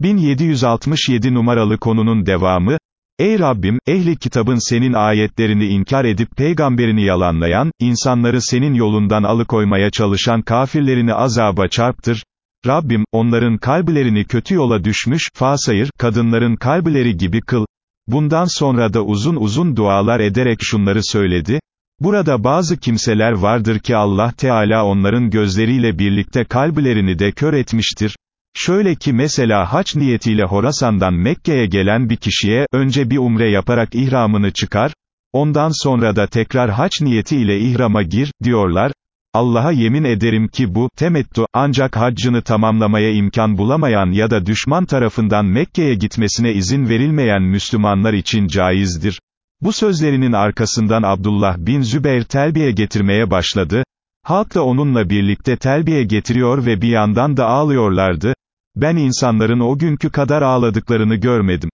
1767 numaralı konunun devamı, Ey Rabbim, ehli kitabın senin ayetlerini inkar edip peygamberini yalanlayan, insanları senin yolundan alıkoymaya çalışan kafirlerini azaba çarptır. Rabbim, onların kalbilerini kötü yola düşmüş, fasayır, kadınların kalbileri gibi kıl. Bundan sonra da uzun uzun dualar ederek şunları söyledi. Burada bazı kimseler vardır ki Allah Teala onların gözleriyle birlikte kalbilerini de kör etmiştir. Şöyle ki mesela haç niyetiyle Horasan'dan Mekke'ye gelen bir kişiye, önce bir umre yaparak ihramını çıkar, ondan sonra da tekrar haç niyetiyle ihrama gir, diyorlar, Allah'a yemin ederim ki bu, temettu, ancak haccını tamamlamaya imkan bulamayan ya da düşman tarafından Mekke'ye gitmesine izin verilmeyen Müslümanlar için caizdir. Bu sözlerinin arkasından Abdullah bin Zübeyr telbiye getirmeye başladı, halk da onunla birlikte telbiye getiriyor ve bir yandan da ağlıyorlardı, ben insanların o günkü kadar ağladıklarını görmedim.